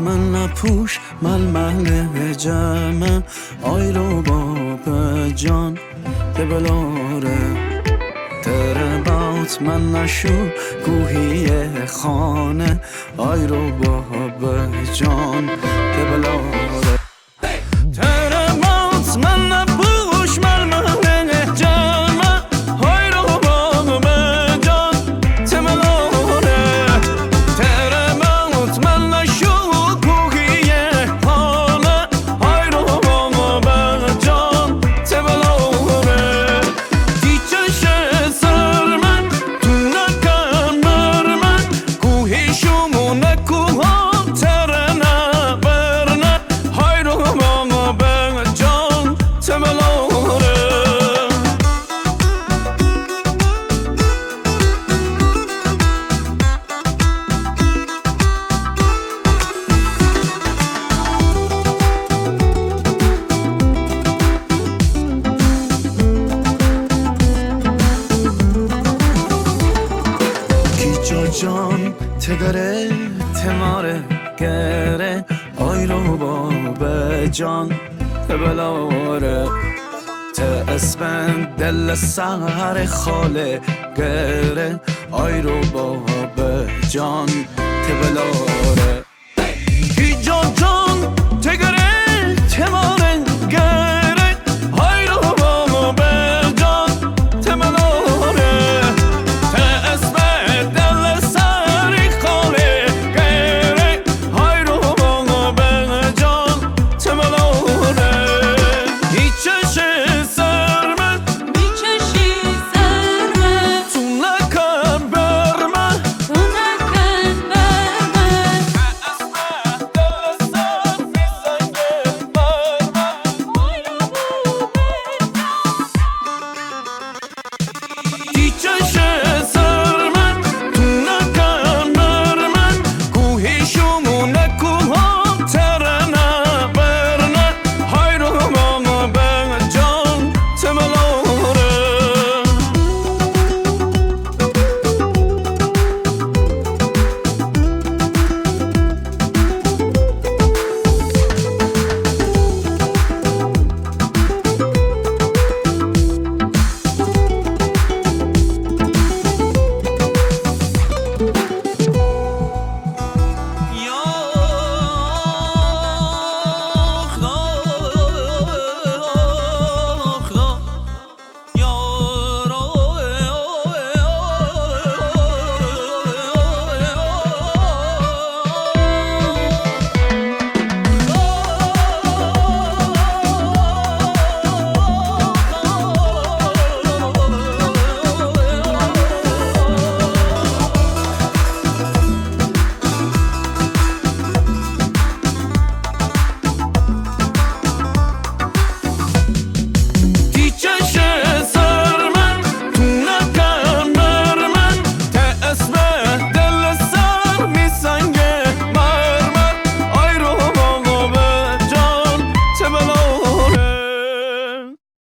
من نپوش مل مل جمع. آی رو باب جان بلاره تر باوت من نشو. کوهی خانه آی رو باب جان بلاره جان تگره تماره گره آی رو باب جان بلاره ت اسپن دل سهر خاله گره آی رو باب جان تبلاره